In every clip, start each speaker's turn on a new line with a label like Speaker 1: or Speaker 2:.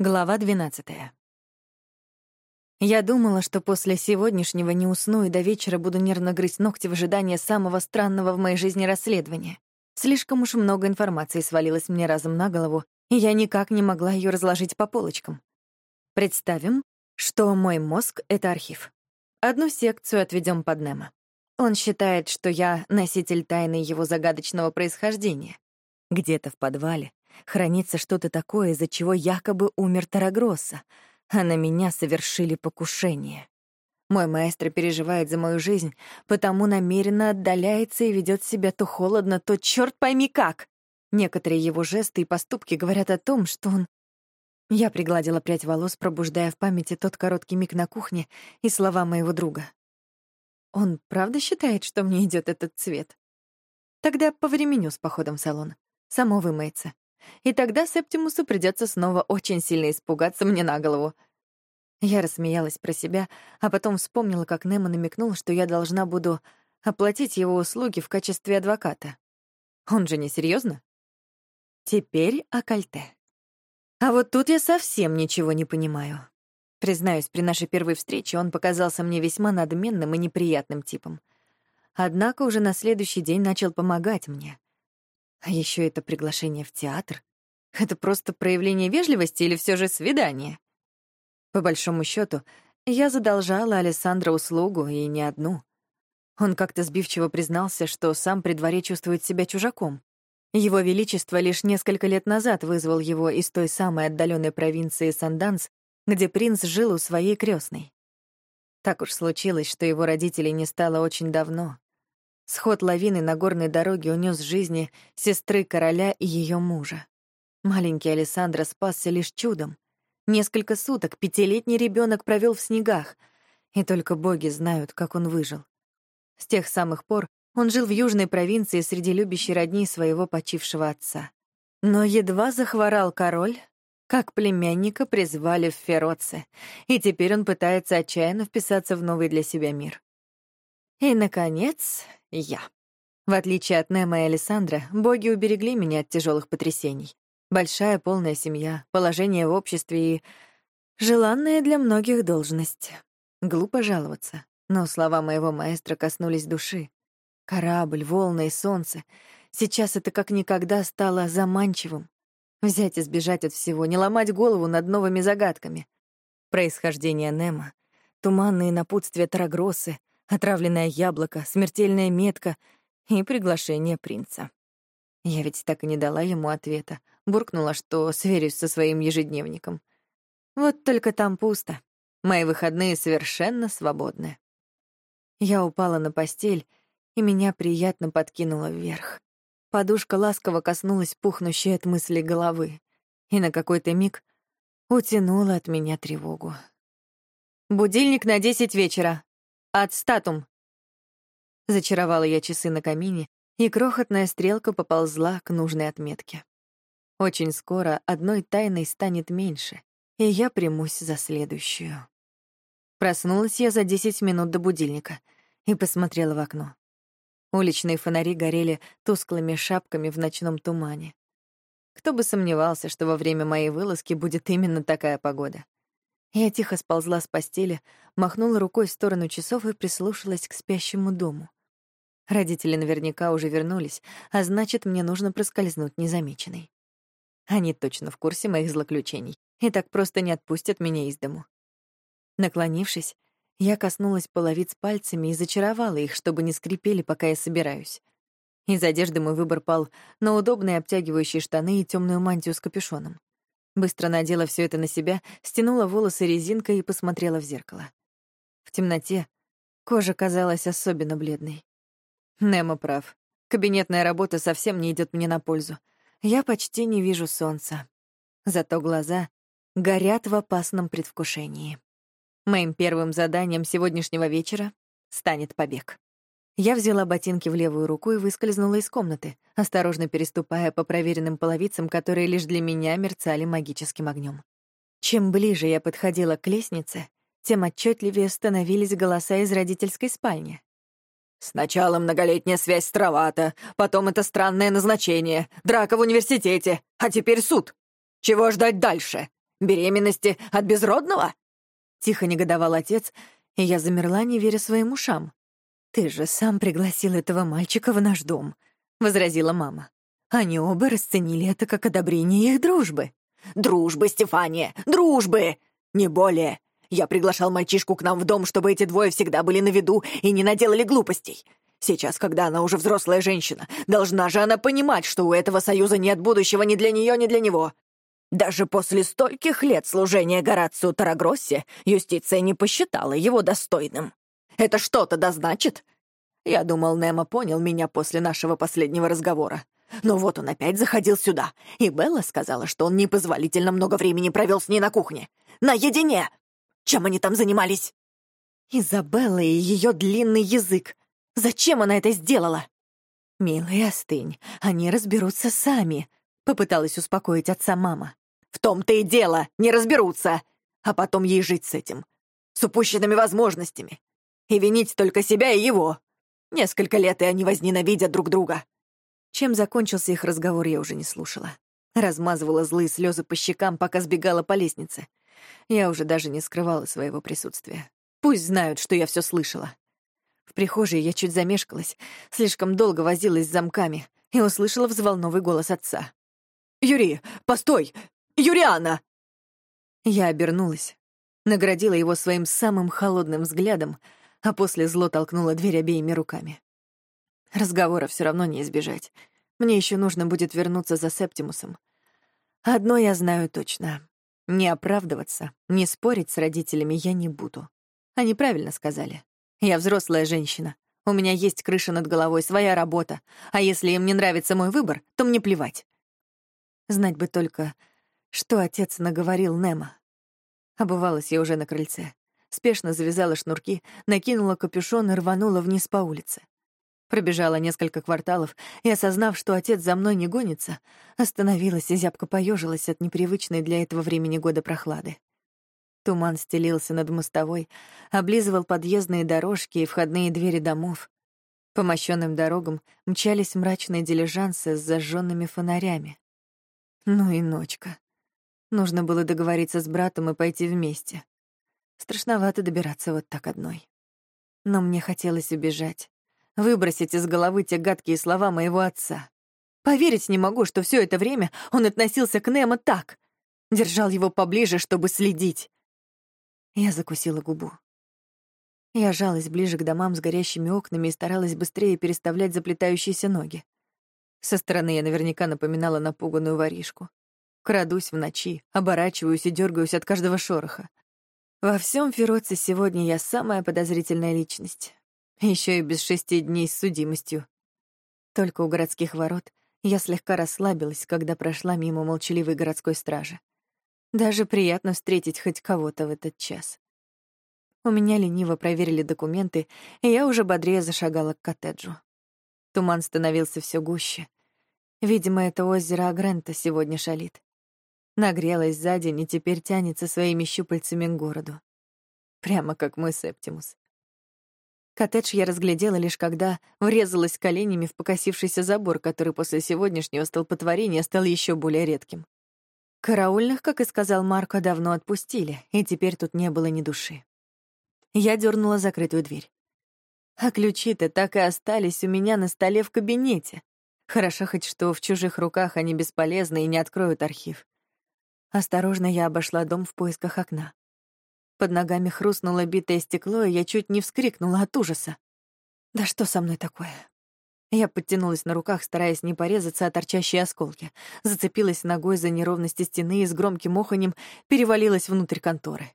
Speaker 1: Глава 12. Я думала, что после сегодняшнего не усну и до вечера буду нервно грызть ногти в ожидании самого странного в моей жизни расследования. Слишком уж много информации свалилось мне разом на голову, и я никак не могла ее разложить по полочкам. Представим, что мой мозг — это архив. Одну секцию отведем под Немо. Он считает, что я носитель тайны его загадочного происхождения. Где-то в подвале хранится что-то такое, из-за чего якобы умер Тарагросса, а на меня совершили покушение. Мой маэстро переживает за мою жизнь, потому намеренно отдаляется и ведет себя то холодно, то черт пойми как. Некоторые его жесты и поступки говорят о том, что он... Я пригладила прядь волос, пробуждая в памяти тот короткий миг на кухне и слова моего друга. Он правда считает, что мне идет этот цвет? Тогда повременю с походом в салон. Само вымоется. И тогда Септимусу придется снова очень сильно испугаться мне на голову. Я рассмеялась про себя, а потом вспомнила, как Немо намекнул, что я должна буду оплатить его услуги в качестве адвоката. Он же не серьезно? Теперь о кольте. А вот тут я совсем ничего не понимаю. Признаюсь, при нашей первой встрече он показался мне весьма надменным и неприятным типом. Однако уже на следующий день начал помогать мне. А еще это приглашение в театр. Это просто проявление вежливости или все же свидание? По большому счету, я задолжала Александра услугу, и не одну. Он как-то сбивчиво признался, что сам при дворе чувствует себя чужаком. Его Величество лишь несколько лет назад вызвал его из той самой отдаленной провинции Санданс, где принц жил у своей крестной. Так уж случилось, что его родителей не стало очень давно, Сход лавины на горной дороге унес жизни сестры короля и ее мужа. Маленький Александра спасся лишь чудом. Несколько суток пятилетний ребенок провел в снегах, и только боги знают, как он выжил. С тех самых пор он жил в южной провинции среди любящей родни своего почившего отца. Но едва захворал король, как племянника призвали в Фероце, и теперь он пытается отчаянно вписаться в новый для себя мир. И, наконец, я. В отличие от Немо и Александра, боги уберегли меня от тяжелых потрясений. Большая полная семья, положение в обществе и... Желанная для многих должность. Глупо жаловаться, но слова моего маэстро коснулись души. Корабль, волны и солнце. Сейчас это как никогда стало заманчивым. Взять и сбежать от всего, не ломать голову над новыми загадками. Происхождение Немо, туманные напутствия Тарагросы, отравленное яблоко, смертельная метка и приглашение принца. Я ведь так и не дала ему ответа, буркнула, что сверюсь со своим ежедневником. Вот только там пусто. Мои выходные совершенно свободны. Я упала на постель, и меня приятно подкинуло вверх. Подушка ласково коснулась пухнущей от мысли головы, и на какой-то миг утянула от меня тревогу. «Будильник на десять вечера», «Отстатум!» Зачаровала я часы на камине, и крохотная стрелка поползла к нужной отметке. Очень скоро одной тайной станет меньше, и я примусь за следующую. Проснулась я за десять минут до будильника и посмотрела в окно. Уличные фонари горели тусклыми шапками в ночном тумане. Кто бы сомневался, что во время моей вылазки будет именно такая погода. Я тихо сползла с постели, махнула рукой в сторону часов и прислушалась к спящему дому. Родители наверняка уже вернулись, а значит, мне нужно проскользнуть незамеченной. Они точно в курсе моих злоключений и так просто не отпустят меня из дому. Наклонившись, я коснулась половиц пальцами и зачаровала их, чтобы не скрипели, пока я собираюсь. Из одежды мой выбор пал на удобные обтягивающие штаны и темную мантию с капюшоном. Быстро надела все это на себя, стянула волосы резинкой и посмотрела в зеркало. В темноте кожа казалась особенно бледной. Немо прав. Кабинетная работа совсем не идет мне на пользу. Я почти не вижу солнца. Зато глаза горят в опасном предвкушении. Моим первым заданием сегодняшнего вечера станет побег. Я взяла ботинки в левую руку и выскользнула из комнаты, осторожно переступая по проверенным половицам, которые лишь для меня мерцали магическим огнем. Чем ближе я подходила к лестнице, тем отчетливее становились голоса из родительской спальни. «Сначала многолетняя связь с Травата, потом это странное назначение, драка в университете, а теперь суд. Чего ждать дальше? Беременности от безродного?» Тихо негодовал отец, и я замерла, не веря своим ушам. «Ты же сам пригласил этого мальчика в наш дом», — возразила мама. Они оба расценили это как одобрение их дружбы. «Дружбы, Стефания, дружбы! Не более. Я приглашал мальчишку к нам в дом, чтобы эти двое всегда были на виду и не наделали глупостей. Сейчас, когда она уже взрослая женщина, должна же она понимать, что у этого союза нет будущего ни для нее, ни для него. Даже после стольких лет служения Горацио Тарагроссе юстиция не посчитала его достойным. Это что-то да значит? Я думал, Немо понял меня после нашего последнего разговора. Но вот он опять заходил сюда, и Белла сказала, что он непозволительно много времени провел с ней на кухне. Наедине! Чем они там занимались? Изабелла и ее длинный язык. Зачем она это сделала? «Милый, остынь, они разберутся сами», — попыталась успокоить отца мама. «В том-то и дело, не разберутся, а потом ей жить с этим, с упущенными возможностями, и винить только себя и его. Несколько лет, и они возненавидят друг друга». Чем закончился их разговор, я уже не слушала. Размазывала злые слезы по щекам, пока сбегала по лестнице. Я уже даже не скрывала своего присутствия. Пусть знают, что я все слышала. В прихожей я чуть замешкалась, слишком долго возилась с замками и услышала взволновый голос отца. «Юрий, постой! Юриана!» Я обернулась, наградила его своим самым холодным взглядом, а после зло толкнула дверь обеими руками. Разговора все равно не избежать. Мне еще нужно будет вернуться за Септимусом. Одно я знаю точно. Не оправдываться, не спорить с родителями я не буду. Они правильно сказали. Я взрослая женщина. У меня есть крыша над головой, своя работа. А если им не нравится мой выбор, то мне плевать. Знать бы только, что отец наговорил Немо. Обувалась я уже на крыльце. Спешно завязала шнурки, накинула капюшон и рванула вниз по улице. Пробежала несколько кварталов и, осознав, что отец за мной не гонится, остановилась и зябко поежилась от непривычной для этого времени года прохлады. Туман стелился над мостовой, облизывал подъездные дорожки и входные двери домов. По мощенным дорогам мчались мрачные дилижансы с зажженными фонарями. Ну и ночка. Нужно было договориться с братом и пойти вместе. Страшновато добираться вот так одной. Но мне хотелось убежать, выбросить из головы те гадкие слова моего отца. Поверить не могу, что все это время он относился к Немо так. Держал его поближе, чтобы следить. Я закусила губу. Я жалась ближе к домам с горящими окнами и старалась быстрее переставлять заплетающиеся ноги. Со стороны я наверняка напоминала напуганную воришку. Крадусь в ночи, оборачиваюсь и дергаюсь от каждого шороха. Во всем Фероце сегодня я самая подозрительная личность. Еще и без шести дней с судимостью. Только у городских ворот я слегка расслабилась, когда прошла мимо молчаливой городской стражи. Даже приятно встретить хоть кого-то в этот час. У меня лениво проверили документы, и я уже бодрее зашагала к коттеджу. Туман становился все гуще. Видимо, это озеро Агрента сегодня шалит. Нагрелась за день и теперь тянется своими щупальцами к городу. Прямо как мой Септимус. Коттедж я разглядела лишь когда врезалась коленями в покосившийся забор, который после сегодняшнего столпотворения стал еще более редким. Караульных, как и сказал Марко, давно отпустили, и теперь тут не было ни души. Я дернула закрытую дверь. А ключи-то так и остались у меня на столе в кабинете. Хорошо хоть что в чужих руках они бесполезны и не откроют архив. Осторожно я обошла дом в поисках окна. Под ногами хрустнуло битое стекло, и я чуть не вскрикнула от ужаса. Да что со мной такое? Я подтянулась на руках, стараясь не порезаться о торчащие осколки, зацепилась ногой за неровности стены и с громким оханем перевалилась внутрь конторы.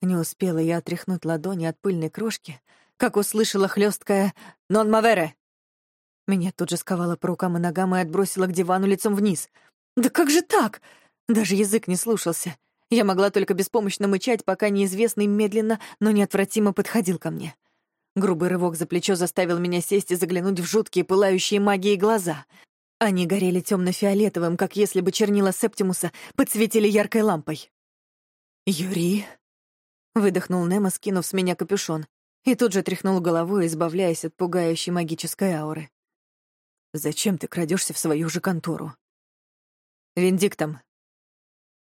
Speaker 1: Не успела я отряхнуть ладони от пыльной крошки, как услышала хлесткое «Нон мавере!». Меня тут же сковало по рукам и ногам и отбросило к дивану лицом вниз. «Да как же так?» Даже язык не слушался. Я могла только беспомощно мычать, пока неизвестный медленно, но неотвратимо подходил ко мне. Грубый рывок за плечо заставил меня сесть и заглянуть в жуткие пылающие магией глаза. Они горели темно-фиолетовым, как если бы чернила Септимуса подсветили яркой лампой. «Юрий?» — выдохнул Немо, скинув с меня капюшон, и тут же тряхнул головой, избавляясь от пугающей магической ауры. «Зачем ты крадешься в свою же контору?» «Виндиктом».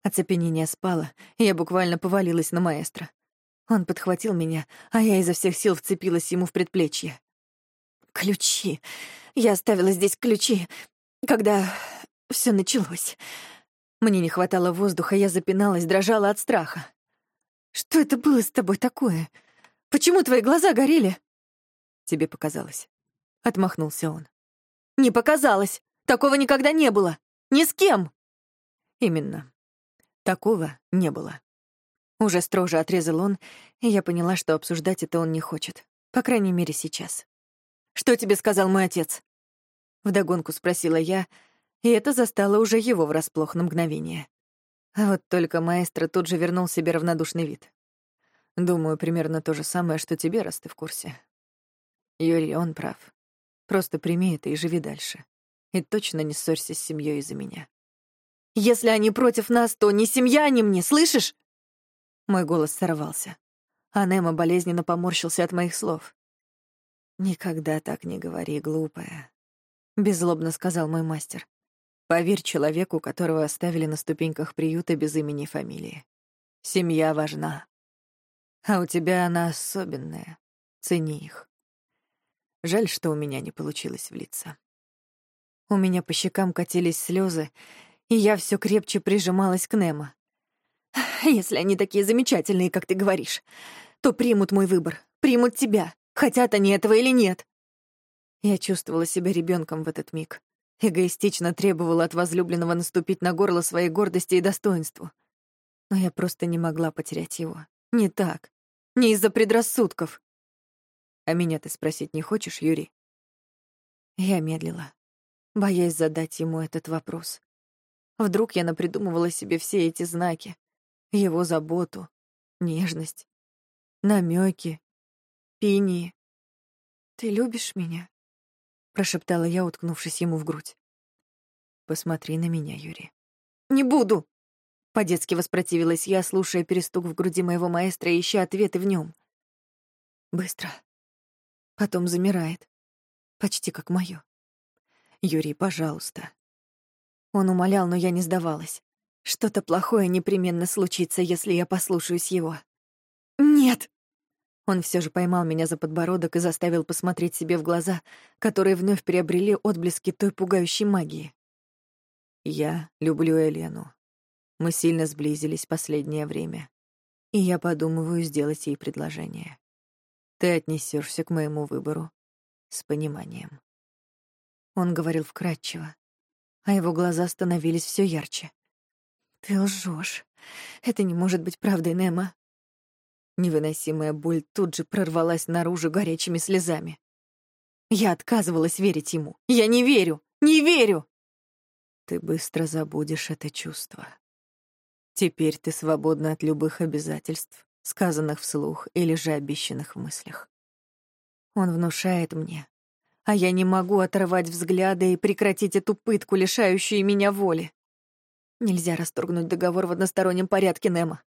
Speaker 1: Оцепенение спало, и я буквально повалилась на маэстро. Он подхватил меня, а я изо всех сил вцепилась ему в предплечье. Ключи. Я оставила здесь ключи, когда все началось. Мне не хватало воздуха, я запиналась, дрожала от страха. Что это было с тобой такое? Почему твои глаза горели? Тебе показалось. Отмахнулся он. Не показалось. Такого никогда не было. Ни с кем. Именно. Такого не было. Уже строже отрезал он, и я поняла, что обсуждать это он не хочет. По крайней мере, сейчас. «Что тебе сказал мой отец?» Вдогонку спросила я, и это застало уже его врасплох на мгновение. А вот только маэстро тут же вернул себе равнодушный вид. Думаю, примерно то же самое, что тебе, раз ты в курсе. Юрий, он прав. Просто прими это и живи дальше. И точно не ссорься с семьей из-за меня. Если они против нас, то не семья они мне, слышишь? Мой голос сорвался. А Немо болезненно поморщился от моих слов. «Никогда так не говори, глупая», — беззлобно сказал мой мастер. «Поверь человеку, которого оставили на ступеньках приюта без имени и фамилии. Семья важна. А у тебя она особенная. Цени их. Жаль, что у меня не получилось влиться». У меня по щекам катились слезы, и я все крепче прижималась к Немо. «Если они такие замечательные, как ты говоришь, то примут мой выбор, примут тебя, хотят они этого или нет». Я чувствовала себя ребенком в этот миг. Эгоистично требовала от возлюбленного наступить на горло своей гордости и достоинству. Но я просто не могла потерять его. Не так. Не из-за предрассудков. А меня ты спросить не хочешь, Юрий? Я медлила, боясь задать ему этот вопрос. Вдруг я напридумывала себе все эти знаки, его заботу, нежность, намеки, пинии. «Ты любишь меня?» — прошептала я, уткнувшись ему в грудь. «Посмотри на меня, Юрий». «Не буду!» — по-детски воспротивилась я, слушая перестук в груди моего маэстро и ища ответы в нем. Быстро. Потом замирает. Почти как моё. «Юрий, пожалуйста». Он умолял, но я не сдавалась. Что-то плохое непременно случится, если я послушаюсь его. «Нет!» Он все же поймал меня за подбородок и заставил посмотреть себе в глаза, которые вновь приобрели отблески той пугающей магии. «Я люблю Елену. Мы сильно сблизились последнее время, и я подумываю сделать ей предложение. Ты отнесешься к моему выбору с пониманием». Он говорил вкратчиво, а его глаза становились все ярче. «Ты лжешь. Это не может быть правдой, Немо. Невыносимая боль тут же прорвалась наружу горячими слезами. Я отказывалась верить ему. Я не верю! Не верю! Ты быстро забудешь это чувство. Теперь ты свободна от любых обязательств, сказанных вслух или же обещанных в мыслях. Он внушает мне, а я не могу оторвать взгляды и прекратить эту пытку, лишающую меня воли. Нельзя расторгнуть договор в одностороннем порядке, Немо.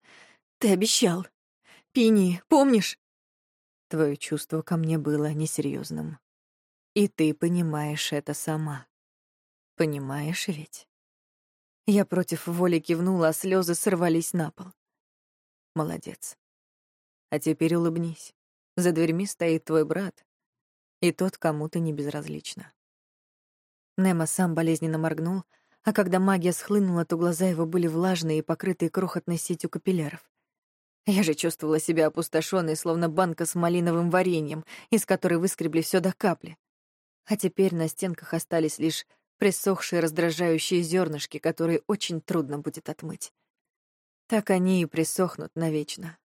Speaker 1: Ты обещал. Пини, помнишь? Твое чувство ко мне было несерьезным. И ты понимаешь это сама. Понимаешь ведь? Я против воли кивнула, а слезы сорвались на пол. Молодец. А теперь улыбнись. За дверьми стоит твой брат, и тот кому-то не безразлична. Немо сам болезненно моргнул, а когда магия схлынула, то глаза его были влажные и покрытые крохотной сетью капилляров. Я же чувствовала себя опустошенной, словно банка с малиновым вареньем, из которой выскребли все до капли. А теперь на стенках остались лишь присохшие раздражающие зернышки, которые очень трудно будет отмыть. Так они и присохнут навечно.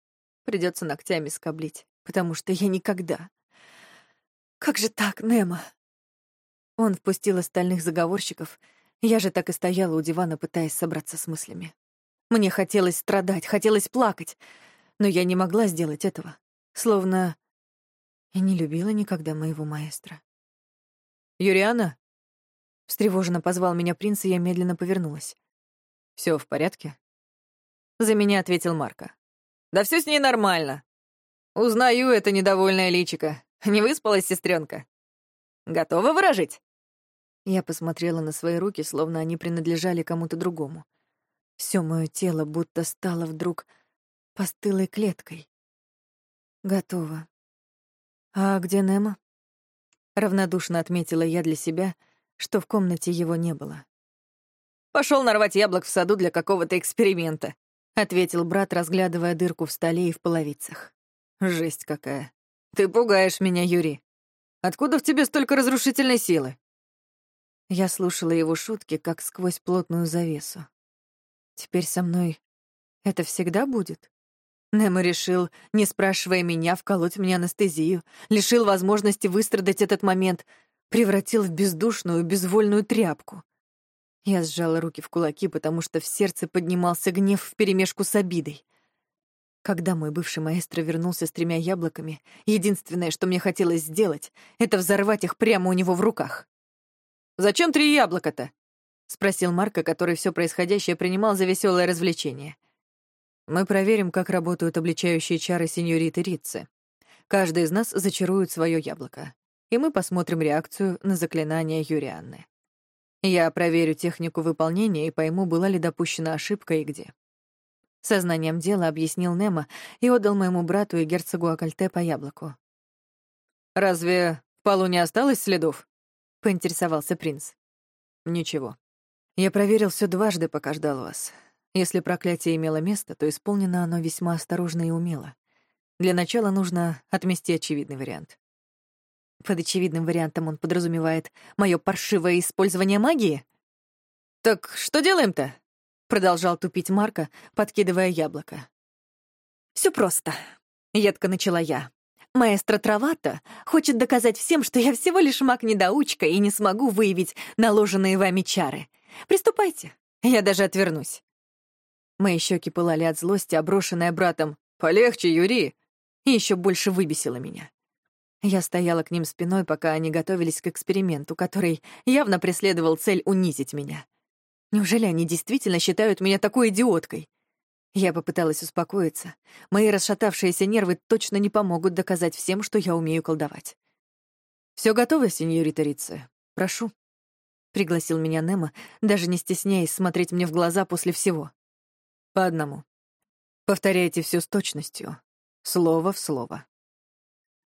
Speaker 1: Придется ногтями скоблить, потому что я никогда... Как же так, Немо? Он впустил остальных заговорщиков, я же так и стояла у дивана, пытаясь собраться с мыслями. Мне хотелось страдать, хотелось плакать, но я не могла сделать этого. Словно я не любила никогда моего маэстро. «Юриана?» Встревоженно позвал меня принц, и я медленно повернулась. Все в порядке?» За меня ответил Марко. «Да все с ней нормально. Узнаю это недовольное личико. Не выспалась сестренка. Готова выражить?» Я посмотрела на свои руки, словно они принадлежали кому-то другому. Все мое тело будто стало вдруг постылой клеткой. Готово. А где Немо? Равнодушно отметила я для себя, что в комнате его не было.
Speaker 2: Пошел нарвать яблок в саду для какого-то эксперимента», —
Speaker 1: ответил брат, разглядывая дырку в столе и в половицах.
Speaker 2: «Жесть какая. Ты пугаешь меня, Юрий. Откуда в тебе столько разрушительной силы?»
Speaker 1: Я слушала его шутки, как сквозь плотную завесу. Теперь со мной это всегда будет? Немо решил, не спрашивая меня, вколоть мне анестезию, лишил возможности выстрадать этот момент, превратил в бездушную, безвольную тряпку. Я сжала руки в кулаки, потому что в сердце поднимался гнев вперемешку с обидой. Когда мой бывший маэстро вернулся с тремя яблоками, единственное, что мне хотелось сделать, это взорвать их прямо у него в руках.
Speaker 2: «Зачем три яблока-то?»
Speaker 1: — спросил Марко, который все происходящее принимал за веселое развлечение. «Мы проверим, как работают обличающие чары сеньориты Ритцы. Каждый из нас зачарует свое яблоко, и мы посмотрим реакцию на заклинание Юрианны. Я проверю технику выполнения и пойму, была ли допущена ошибка и где. Сознанием дела объяснил Немо и отдал моему брату и герцогу Акальте по яблоку.
Speaker 2: «Разве в полу не осталось следов?»
Speaker 1: — поинтересовался принц. «Ничего. Я проверил все дважды, пока ждал вас. Если проклятие имело место, то исполнено оно весьма осторожно и умело. Для начала нужно отмести очевидный вариант. Под очевидным вариантом он подразумевает мое паршивое использование магии.
Speaker 2: «Так что делаем-то?»
Speaker 1: — продолжал тупить Марка, подкидывая яблоко. Все просто», — едко начала я. «Маэстро Травата хочет доказать всем, что я всего лишь маг-недоучка и не смогу выявить наложенные вами чары. Приступайте, я даже отвернусь». Мои щеки пылали от злости, оброшенная братом
Speaker 2: «Полегче, Юри!»
Speaker 1: и еще больше выбесила меня. Я стояла к ним спиной, пока они готовились к эксперименту, который явно преследовал цель унизить меня. Неужели они действительно считают меня такой идиоткой? Я попыталась успокоиться. Мои расшатавшиеся нервы точно не помогут доказать всем, что я умею колдовать. Все готово, сеньорита Рице. Прошу», — пригласил меня Немо, даже не стесняясь смотреть мне в глаза после всего. «По одному. Повторяйте все с точностью, слово в слово».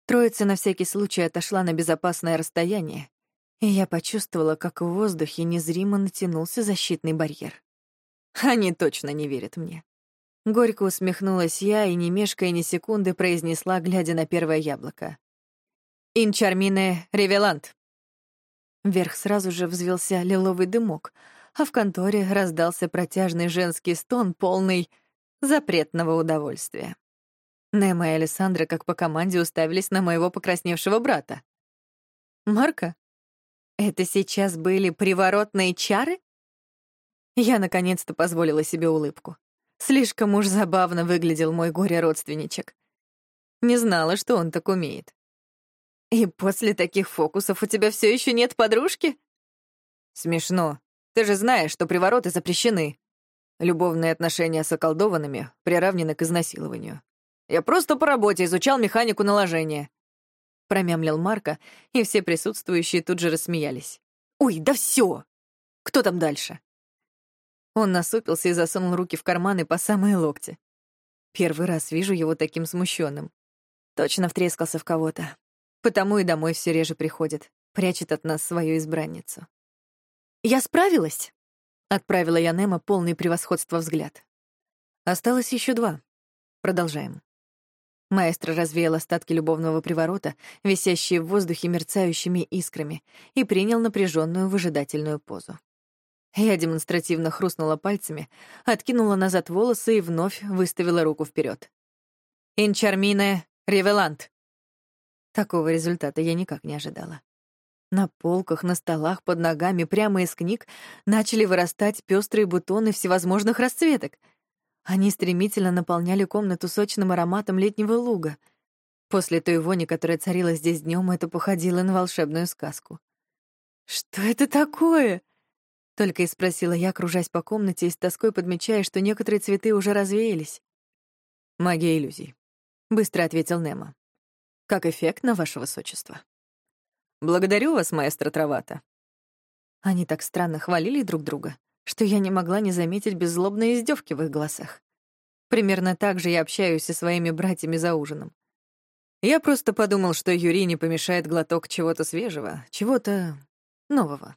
Speaker 1: Троица на всякий случай отошла на безопасное расстояние, и я почувствовала, как в воздухе незримо натянулся защитный барьер. Они точно не верят мне. Горько усмехнулась я и, не мешкая ни секунды, произнесла, глядя на первое яблоко. «Инчармине ревелант». Вверх сразу же взвелся лиловый дымок, а в конторе раздался протяжный женский стон, полный запретного удовольствия. Немо и Александра как по команде уставились на моего покрасневшего брата. «Марка, это сейчас были приворотные чары?» Я наконец-то позволила себе улыбку. Слишком уж забавно выглядел мой горе-родственничек. Не знала, что он так умеет. «И после таких фокусов у тебя все еще нет подружки?»
Speaker 2: «Смешно. Ты же знаешь, что привороты запрещены. Любовные отношения с околдованными приравнены к изнасилованию. Я просто по работе изучал механику наложения».
Speaker 1: Промямлил Марка, и все присутствующие тут же рассмеялись. «Ой, да все! Кто там дальше?» Он насупился и засунул руки в карманы по самые локти. Первый раз вижу его таким смущенным. Точно втрескался в кого-то. Потому и домой все реже приходит, прячет от нас свою избранницу. «Я справилась!» — отправила я Немо полный превосходства взгляд. Осталось еще два. Продолжаем. Маэстро развеял остатки любовного приворота, висящие в воздухе мерцающими искрами, и принял напряженную выжидательную позу. Я демонстративно хрустнула пальцами, откинула назад волосы и вновь выставила руку вперед. «Инчармине ревелант!» Такого результата я никак не ожидала. На полках, на столах, под ногами, прямо из книг начали вырастать пестрые бутоны всевозможных расцветок — они стремительно наполняли комнату сочным ароматом летнего луга. После той вони, которая царила здесь днем, это походило на волшебную сказку. «Что это такое?» Только и спросила я, кружась по комнате и с тоской подмечая, что некоторые цветы уже развеялись. «Магия иллюзий», — быстро ответил Немо. «Как эффектно, ваше высочество».
Speaker 2: «Благодарю вас, маэстро Травата».
Speaker 1: Они так странно хвалили друг друга, что я не могла не заметить беззлобной издевки в их глазах. Примерно так же я общаюсь со своими братьями за ужином.
Speaker 2: Я просто подумал, что Юрий не помешает глоток чего-то свежего, чего-то нового.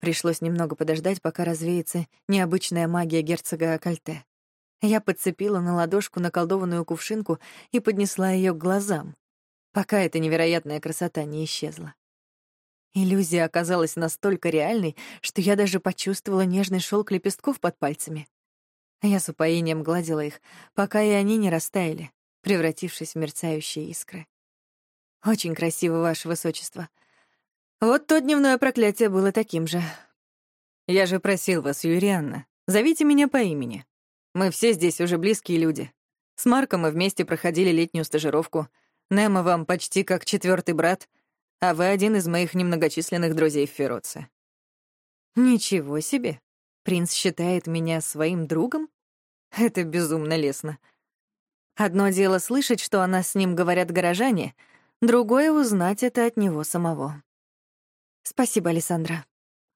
Speaker 1: Пришлось немного подождать, пока развеется необычная магия герцога Акальте. Я подцепила на ладошку наколдованную кувшинку и поднесла ее к глазам, пока эта невероятная красота не исчезла. Иллюзия оказалась настолько реальной, что я даже почувствовала нежный шелк лепестков под пальцами. Я с упоением гладила их, пока и они не растаяли, превратившись в мерцающие искры. Очень красиво, Ваше Высочество. Вот то дневное проклятие было таким же.
Speaker 2: Я же просил вас, Юрианна, зовите меня по имени. Мы все здесь уже близкие люди. С Марком мы вместе проходили летнюю стажировку. Немо вам почти как четвертый брат, а вы один из моих немногочисленных друзей в Фероце.
Speaker 1: Ничего себе. Принц считает меня своим другом? Это безумно лестно. Одно дело слышать, что она с ним говорят горожане, другое — узнать это от него самого. Спасибо, Александра.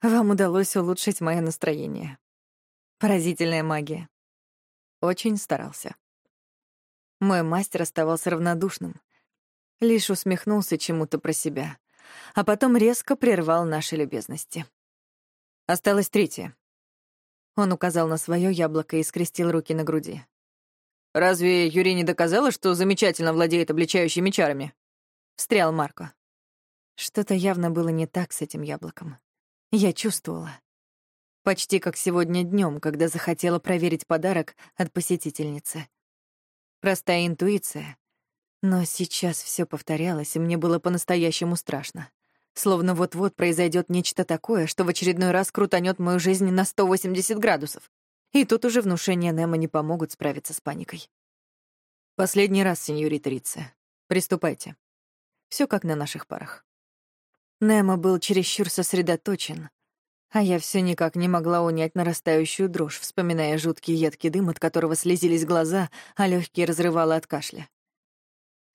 Speaker 1: Вам удалось улучшить мое настроение. Поразительная магия. Очень старался. Мой мастер оставался равнодушным. Лишь усмехнулся чему-то про себя, а потом резко прервал наши любезности.
Speaker 2: Осталось третье.
Speaker 1: Он указал на свое яблоко и скрестил руки на груди.
Speaker 2: «Разве Юрий не доказала, что замечательно владеет обличающими чарами?»
Speaker 1: Встрял Марко. Что-то явно было не так с этим яблоком. Я чувствовала. Почти как сегодня днем, когда захотела проверить подарок от посетительницы. Простая интуиция. Но сейчас все повторялось, и мне было по-настоящему страшно. Словно вот-вот произойдет нечто такое, что в очередной раз крутанет мою жизнь на 180 градусов. И тут уже внушения Немо не помогут справиться с паникой.
Speaker 2: Последний раз, сеньорита Рице. Приступайте.
Speaker 1: Все как на наших парах. Немо был чересчур сосредоточен, а я все никак не могла унять нарастающую дрожь, вспоминая жуткий едкий дым, от которого слезились глаза, а легкие разрывало от кашля.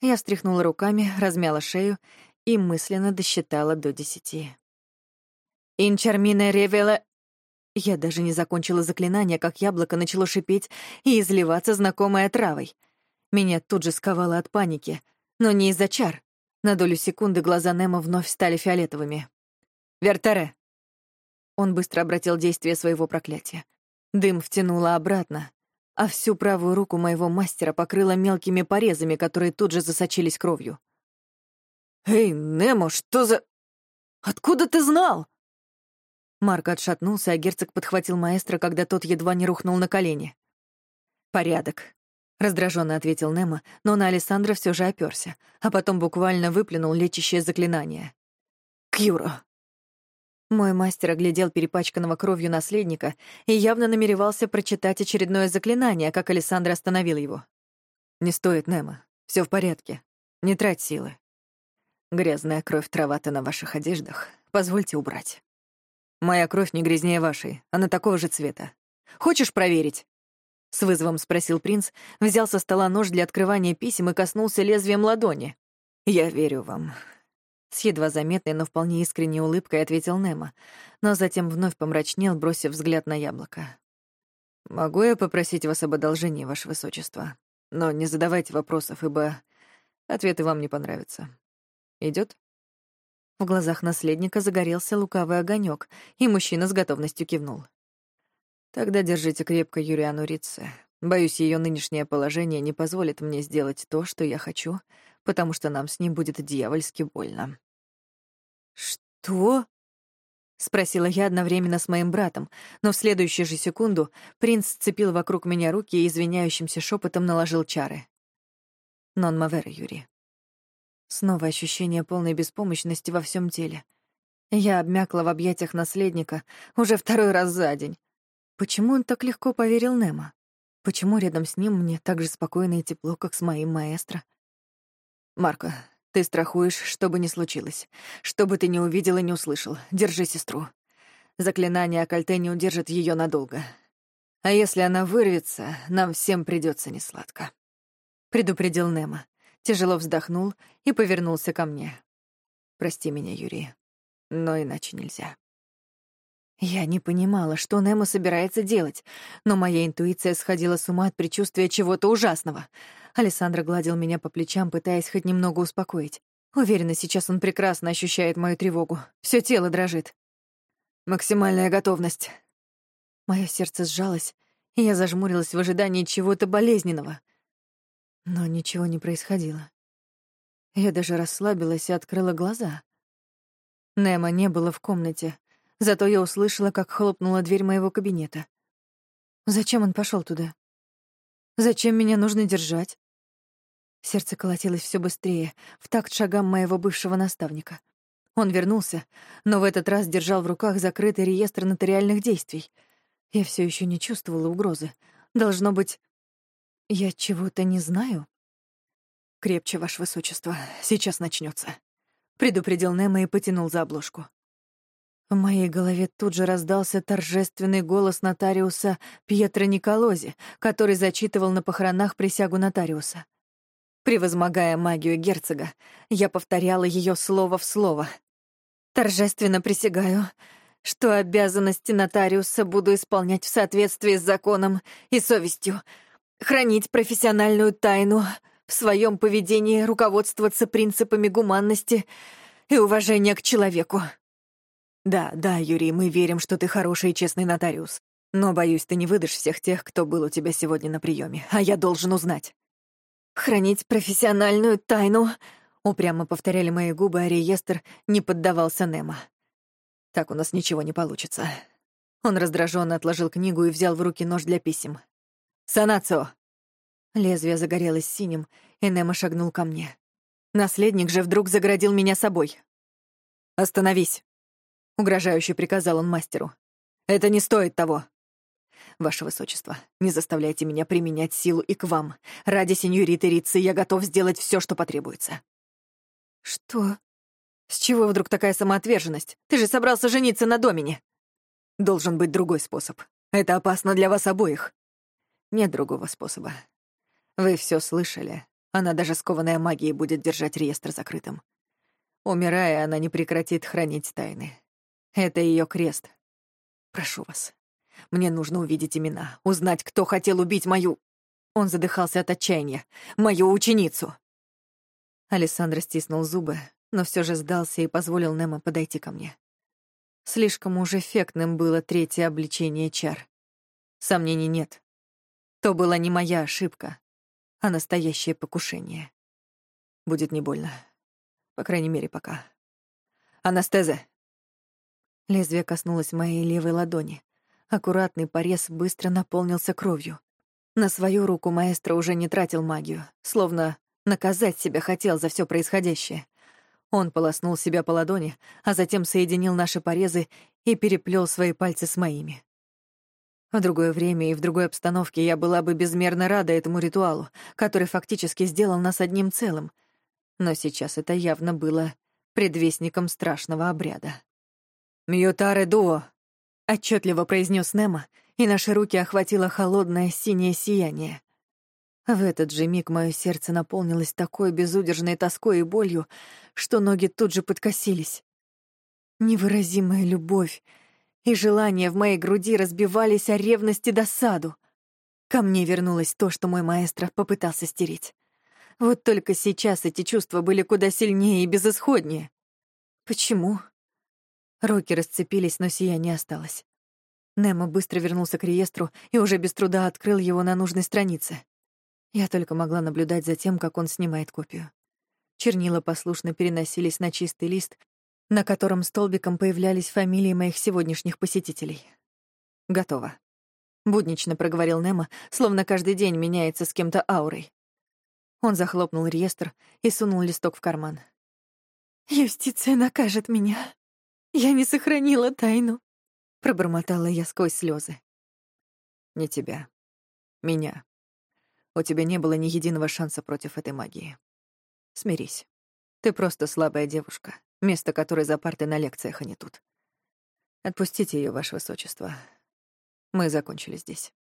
Speaker 1: Я встряхнула руками, размяла шею и мысленно досчитала до десяти. «Инчармина ревела...» Я даже не закончила заклинание, как яблоко начало шипеть и изливаться знакомой отравой. Меня тут же сковало от паники, но не из-за чар. На долю секунды глаза Немо вновь стали фиолетовыми. «Вертере!» Он быстро обратил действие своего проклятия. Дым втянуло обратно, а всю правую руку моего мастера покрыло мелкими порезами, которые тут же засочились кровью.
Speaker 2: «Эй, Немо, что за... Откуда ты знал?»
Speaker 1: Марк отшатнулся, а герцог подхватил маэстро, когда тот едва не рухнул на колени. «Порядок», — раздраженно ответил Немо, но на Александра все же оперся, а потом буквально выплюнул лечащее заклинание.
Speaker 2: «Кьюро!»
Speaker 1: Мой мастер оглядел перепачканного кровью наследника и явно намеревался прочитать очередное заклинание, как Александр остановил его.
Speaker 2: «Не стоит, Немо. Все в порядке. Не трать силы. Грязная кровь травата на ваших одеждах. Позвольте убрать. Моя кровь не грязнее вашей, она такого же цвета. Хочешь проверить?»
Speaker 1: С вызовом спросил принц, взял со стола нож для открывания писем и коснулся лезвием ладони.
Speaker 2: «Я верю вам».
Speaker 1: С едва заметной, но вполне искренней улыбкой ответил Немо, но затем вновь помрачнел, бросив взгляд на яблоко.
Speaker 2: «Могу я попросить вас об одолжении, ваше высочество? Но не задавайте вопросов, ибо ответы вам не понравятся. Идет?
Speaker 1: В глазах наследника загорелся лукавый огонек, и мужчина с готовностью кивнул.
Speaker 2: Тогда держите крепко Юриану Рице. Боюсь, ее нынешнее положение не позволит мне сделать то, что я хочу, потому что нам с ним будет дьявольски больно.
Speaker 1: «Что?» — спросила я одновременно с моим братом, но в следующую же секунду принц сцепил вокруг меня руки и извиняющимся шепотом наложил чары. «Нон мавера, Юрий. Снова ощущение полной беспомощности во всем теле. Я обмякла в объятиях наследника уже второй раз за день. Почему он так легко поверил Немо? Почему рядом с ним мне так же спокойно и тепло, как с моим маэстро?
Speaker 2: «Марко, ты страхуешь, что бы ни случилось. Что бы ты ни увидел и не услышал, держи сестру. Заклинание Акальте не удержит ее надолго. А если она вырвется, нам всем придется несладко», —
Speaker 1: предупредил Немо тяжело вздохнул и повернулся ко мне.
Speaker 2: «Прости меня, Юрий, но иначе нельзя».
Speaker 1: Я не понимала, что Немо собирается делать, но моя интуиция сходила с ума от предчувствия чего-то ужасного. Александр гладил меня по плечам, пытаясь хоть немного успокоить. Уверена, сейчас он прекрасно ощущает мою тревогу. Все тело дрожит. Максимальная готовность. Мое сердце сжалось, и я зажмурилась в ожидании чего-то болезненного. Но ничего не происходило. Я даже расслабилась и открыла глаза. Немо не было в комнате, зато я услышала, как хлопнула дверь моего кабинета. Зачем он пошел туда? Зачем меня нужно держать? Сердце колотилось все быстрее, в такт шагам моего бывшего наставника. Он вернулся, но в этот раз держал в руках закрытый реестр нотариальных действий. Я все еще не чувствовала угрозы. Должно быть, я чего-то не знаю? Крепче, Ваше Высочество, сейчас начнется, предупредил Немо и потянул за обложку. В моей голове тут же раздался торжественный голос нотариуса Пьетро Николози, который зачитывал на похоронах присягу нотариуса. Превозмогая магию герцога, я повторяла ее слово в слово. «Торжественно присягаю, что обязанности нотариуса буду исполнять в соответствии с законом и совестью, хранить профессиональную тайну, в своем поведении руководствоваться принципами гуманности и уважения к человеку». «Да, да, Юрий, мы верим, что ты хороший и честный нотариус. Но, боюсь, ты не выдашь всех тех, кто был у тебя сегодня на приеме, а я должен узнать». «Хранить профессиональную тайну», — упрямо повторяли мои губы, а реестр не поддавался Немо. «Так у нас ничего не получится». Он раздраженно отложил книгу и взял в руки нож для писем. «Санацио!» Лезвие загорелось синим, и Немо шагнул ко мне. Наследник же вдруг заградил меня собой. «Остановись!» — угрожающе приказал он мастеру. «Это не стоит того!» Ваше Высочество, не заставляйте меня применять силу и к вам. Ради сеньориты Рицы я готов сделать все, что потребуется». «Что? С чего вдруг такая самоотверженность? Ты же собрался жениться на Домине». «Должен быть другой способ. Это опасно для вас обоих». «Нет другого способа. Вы все слышали. Она даже скованная магией будет держать реестр закрытым. Умирая, она не прекратит хранить тайны. Это ее крест. Прошу вас, мне нужно увидеть имена, узнать, кто хотел убить мою... Он задыхался от отчаяния. Мою ученицу. Александр стиснул зубы, но все же сдался и позволил Немо подойти ко мне. Слишком уж эффектным было третье обличение чар. Сомнений нет. То была не моя ошибка, а настоящее покушение. Будет не больно. По крайней мере, пока. Анастезе. Лезвие коснулось моей левой ладони. Аккуратный порез быстро наполнился кровью. На свою руку маэстро уже не тратил магию, словно наказать себя хотел за все происходящее. Он полоснул себя по ладони, а затем соединил наши порезы и переплел свои пальцы с моими. В другое время и в другой обстановке я была бы безмерно рада этому ритуалу, который фактически сделал нас одним целым. Но сейчас это явно было предвестником страшного обряда. «Мьютаре дуо!» отчетливо произнес Немо, и наши руки охватило холодное синее сияние. В этот же миг мое сердце наполнилось такой безудержной тоской и болью, что ноги тут же подкосились. Невыразимая любовь и желание в моей груди разбивались о ревность и досаду. Ко мне вернулось то, что мой маэстро попытался стереть. Вот только сейчас эти чувства были куда сильнее и безысходнее. Почему? Руки расцепились, но сияние осталось. Немо быстро вернулся к реестру и уже без труда открыл его на нужной странице. Я только могла наблюдать за тем, как он снимает копию. Чернила послушно переносились на чистый лист, на котором столбиком появлялись фамилии моих сегодняшних посетителей. «Готово», — буднично проговорил Немо, словно каждый день меняется с кем-то аурой. Он захлопнул реестр и сунул листок в карман. «Юстиция накажет меня», я не сохранила тайну, пробормотала я сквозь слезы. Не тебя, меня. У тебя не было ни единого шанса против этой магии. Смирись. Ты просто слабая девушка, место которой за партой на лекциях, а не тут. Отпустите ее, ваше высочество. Мы закончили здесь.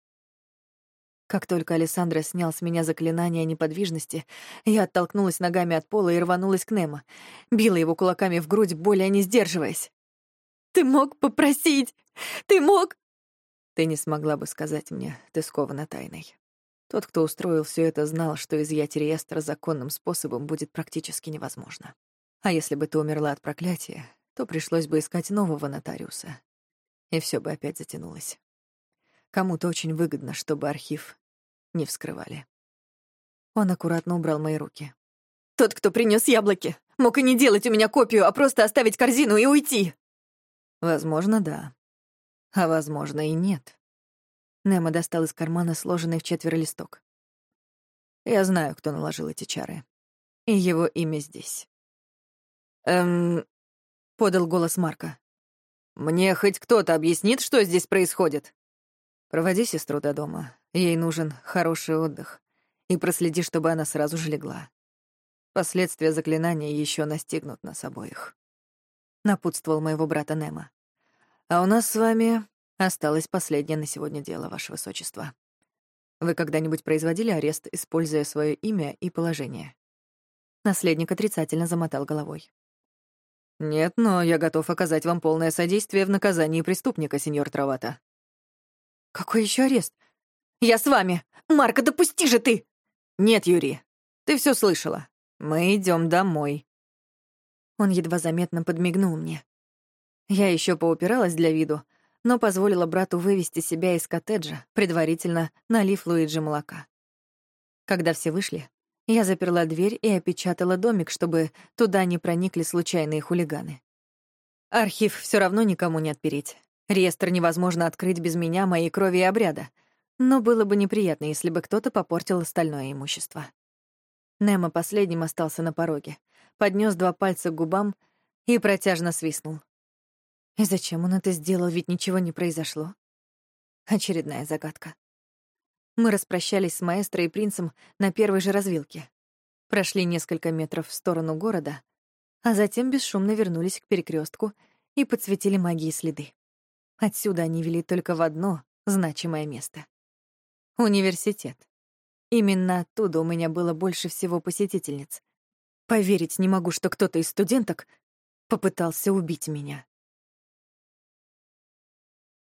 Speaker 1: Как только Александра снял с меня заклинание неподвижности, я оттолкнулась ногами от пола и рванулась к Немо. Била его кулаками в грудь, более не сдерживаясь. Ты мог попросить! Ты мог...»
Speaker 2: Ты не смогла бы сказать мне, ты скована тайной. Тот, кто устроил все это, знал, что изъять реестр законным способом будет практически невозможно. А если бы ты умерла от проклятия, то пришлось бы искать нового нотариуса. И все бы опять затянулось. Кому-то очень выгодно, чтобы архив не вскрывали. Он аккуратно убрал мои руки.
Speaker 1: «Тот, кто принес яблоки, мог и не делать у меня копию, а просто оставить корзину и уйти!»
Speaker 2: «Возможно, да. А возможно, и нет». Немо достал из кармана сложенный в четверо листок. «Я знаю, кто наложил эти чары. И его имя здесь». «Эм...» — подал голос Марка. «Мне хоть кто-то объяснит, что здесь происходит?» «Проводи сестру до дома. Ей нужен хороший отдых. И проследи, чтобы она сразу же легла. Последствия заклинания еще настигнут нас обоих. Напутствовал моего брата Немо. А у нас с вами осталось последнее на сегодня дело, Ваше Высочество. Вы когда-нибудь производили арест, используя свое имя и положение? Наследник отрицательно замотал головой. «Нет, но я готов оказать вам полное содействие в наказании преступника, сеньор Травата».
Speaker 1: «Какой еще арест? Я с вами! Марка, допусти же ты!»
Speaker 2: «Нет, Юрий, ты все слышала. Мы идем домой».
Speaker 1: Он едва заметно подмигнул мне. Я еще поупиралась для виду, но позволила брату вывести себя из коттеджа, предварительно налив Луиджи молока. Когда все вышли, я заперла дверь и опечатала домик, чтобы туда не проникли случайные хулиганы. Архив все равно никому не отпереть. Реестр невозможно открыть без меня, моей крови и обряда. Но было бы неприятно, если бы кто-то попортил остальное имущество. Немо последним остался на пороге, поднес два пальца к губам и протяжно свистнул. И зачем он это сделал, ведь ничего не произошло? Очередная загадка. Мы распрощались с маэстро и принцем на первой же развилке. Прошли несколько метров в сторону города, а затем бесшумно вернулись к перекрестку и подсветили магии следы. Отсюда они вели только в одно значимое место — университет. Именно оттуда у меня было больше всего посетительниц. Поверить не могу, что кто-то из студенток попытался убить меня.